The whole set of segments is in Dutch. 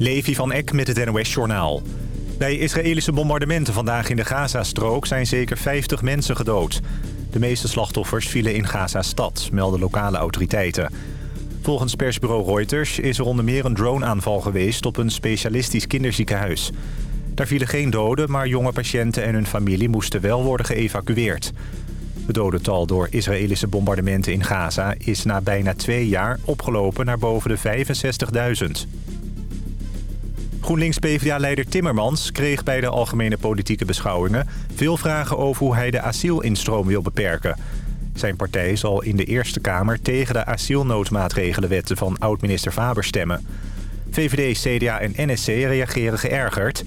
Levi van Eck met het NOS-journaal. Bij Israëlische bombardementen vandaag in de Gazastrook zijn zeker 50 mensen gedood. De meeste slachtoffers vielen in Gaza-stad, melden lokale autoriteiten. Volgens persbureau Reuters is er onder meer een droneaanval geweest... op een specialistisch kinderziekenhuis. Daar vielen geen doden, maar jonge patiënten en hun familie moesten wel worden geëvacueerd. Het dodental door Israëlische bombardementen in Gaza is na bijna twee jaar opgelopen naar boven de 65.000. GroenLinks-PVDA-leider Timmermans kreeg bij de algemene politieke beschouwingen... veel vragen over hoe hij de asielinstroom wil beperken. Zijn partij zal in de Eerste Kamer tegen de asielnoodmaatregelenwetten van oud-minister Faber stemmen. VVD, CDA en NSC reageren geërgerd.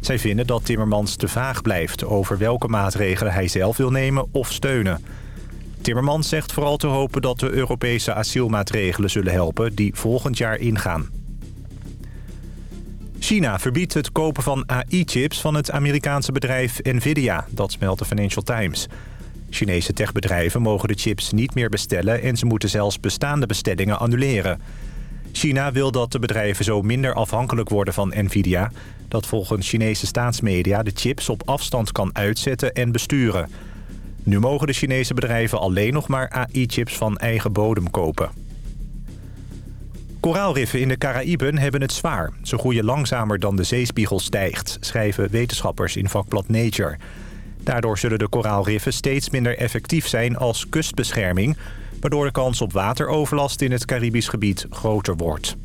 Zij vinden dat Timmermans te vaag blijft over welke maatregelen hij zelf wil nemen of steunen. Timmermans zegt vooral te hopen dat de Europese asielmaatregelen zullen helpen die volgend jaar ingaan. China verbiedt het kopen van AI-chips van het Amerikaanse bedrijf Nvidia, dat meldt de Financial Times. Chinese techbedrijven mogen de chips niet meer bestellen en ze moeten zelfs bestaande bestellingen annuleren. China wil dat de bedrijven zo minder afhankelijk worden van Nvidia... dat volgens Chinese staatsmedia de chips op afstand kan uitzetten en besturen. Nu mogen de Chinese bedrijven alleen nog maar AI-chips van eigen bodem kopen. Koraalriffen in de Caraïben hebben het zwaar. Ze groeien langzamer dan de zeespiegel stijgt, schrijven wetenschappers in vakblad Nature. Daardoor zullen de koraalriffen steeds minder effectief zijn als kustbescherming... waardoor de kans op wateroverlast in het Caribisch gebied groter wordt.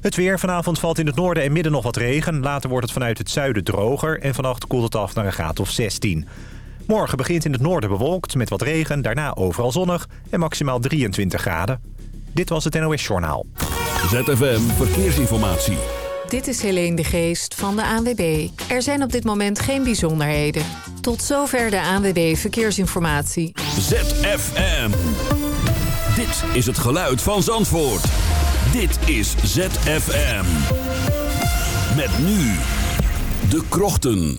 Het weer. Vanavond valt in het noorden en midden nog wat regen. Later wordt het vanuit het zuiden droger en vannacht koelt het af naar een graad of 16. Morgen begint in het noorden bewolkt met wat regen, daarna overal zonnig en maximaal 23 graden. Dit was het NOS Journaal. ZFM Verkeersinformatie. Dit is Helene de Geest van de ANWB. Er zijn op dit moment geen bijzonderheden. Tot zover de ANWB Verkeersinformatie. ZFM. Dit is het geluid van Zandvoort. Dit is ZFM. Met nu de krochten.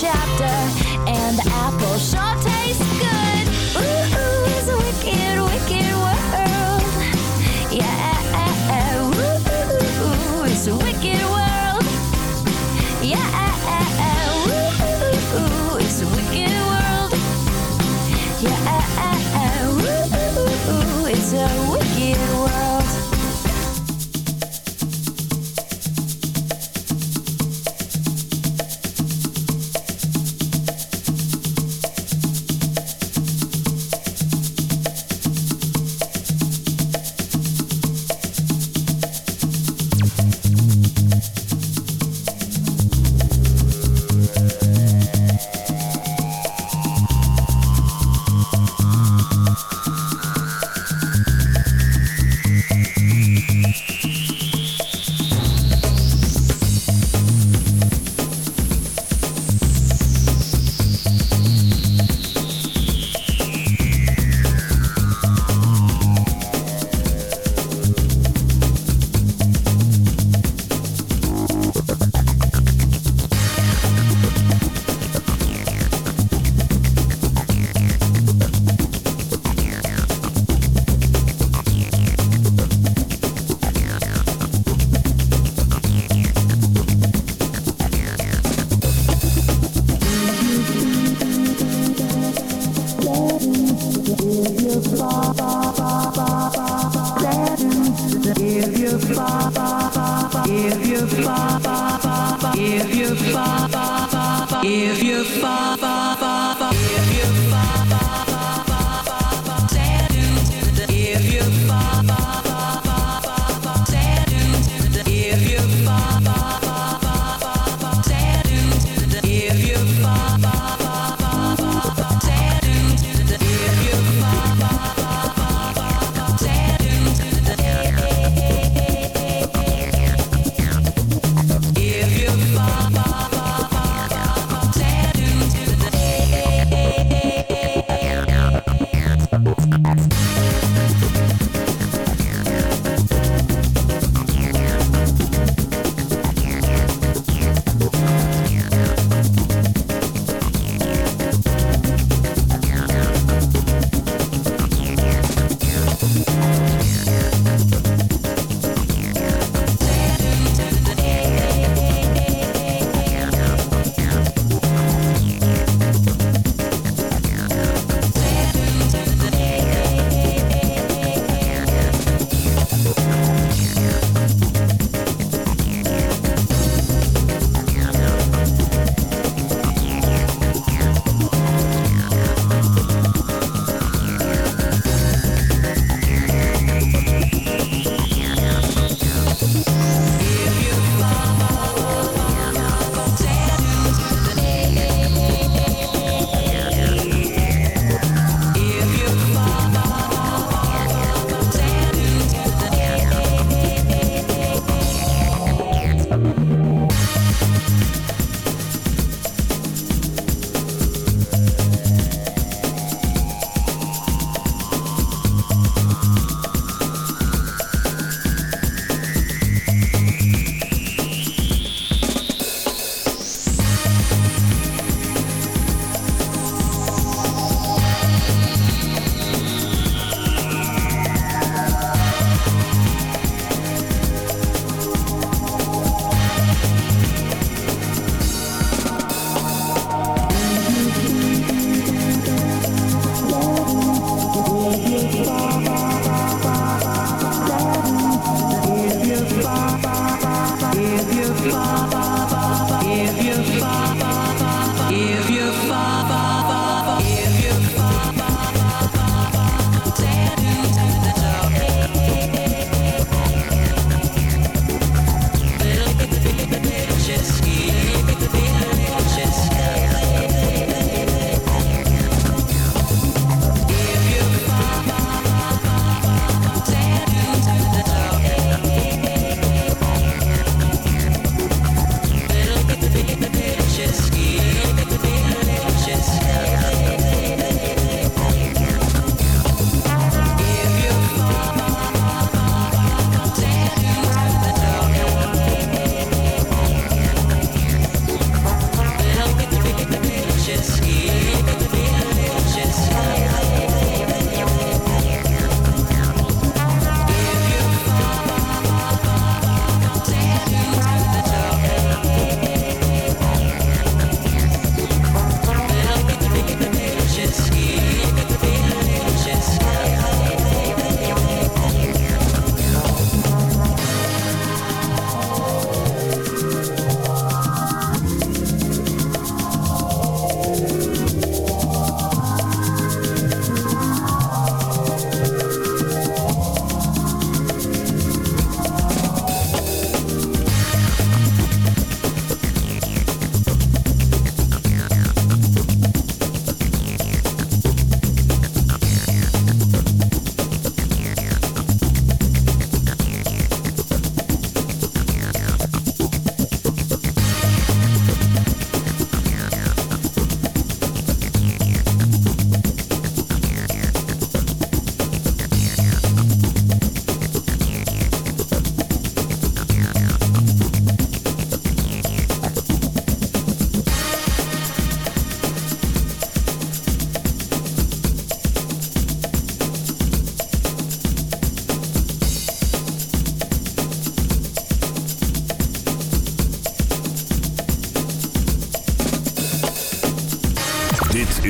Chapter, and the apple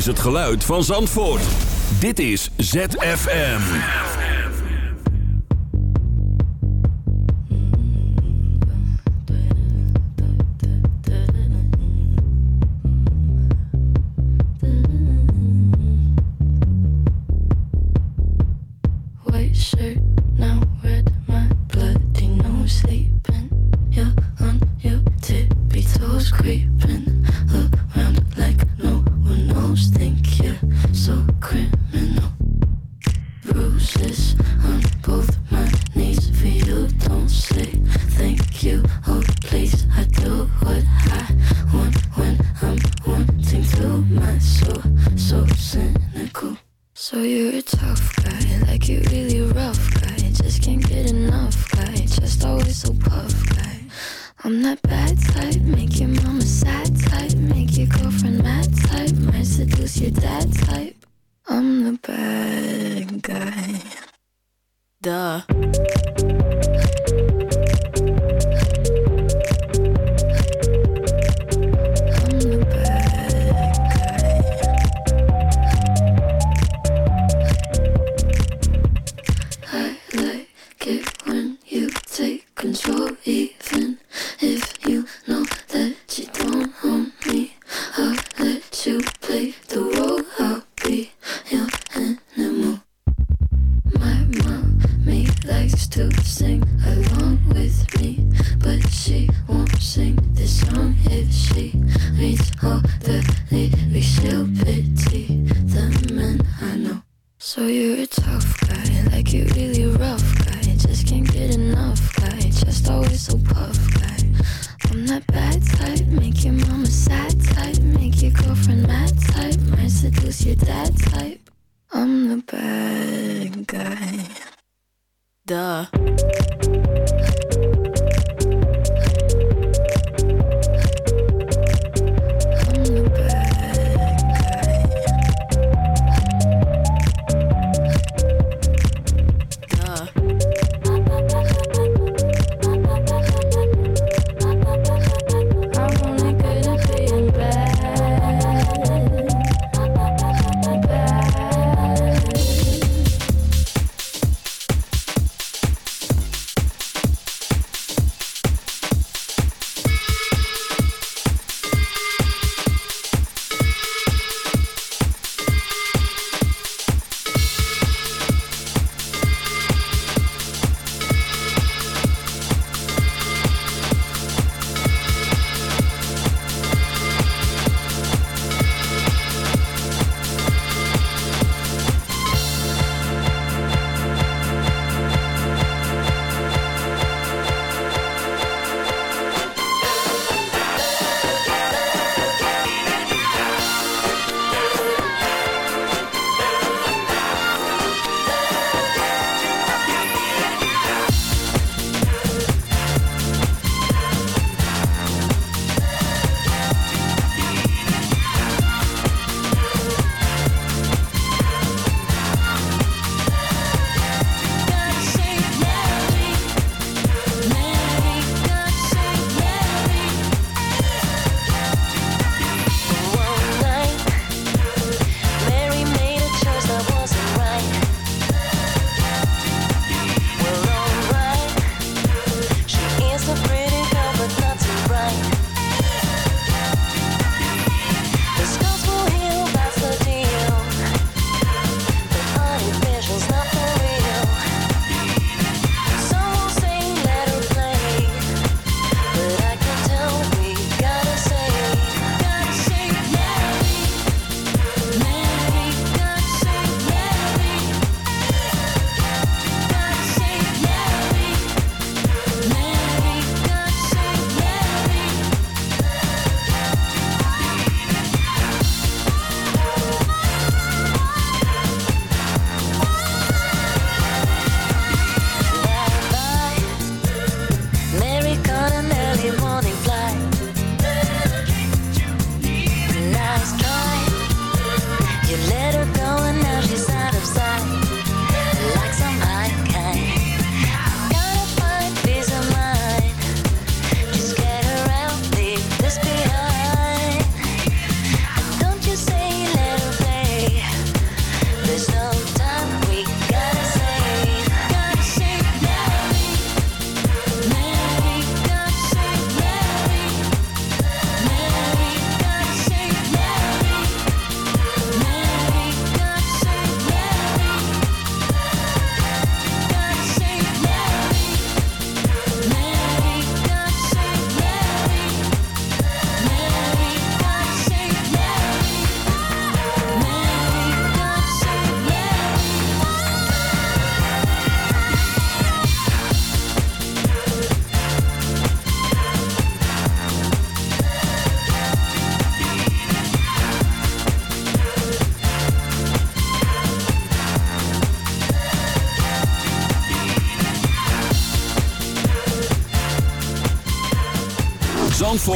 het geluid van Zandvoort. Dit is ZFM. Sleeping. You're on your tippy creeping.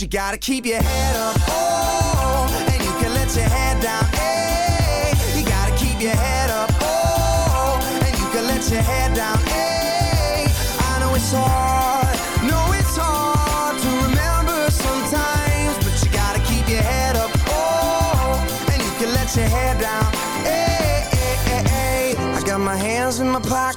you gotta keep your head up. Oh.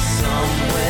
somewhere.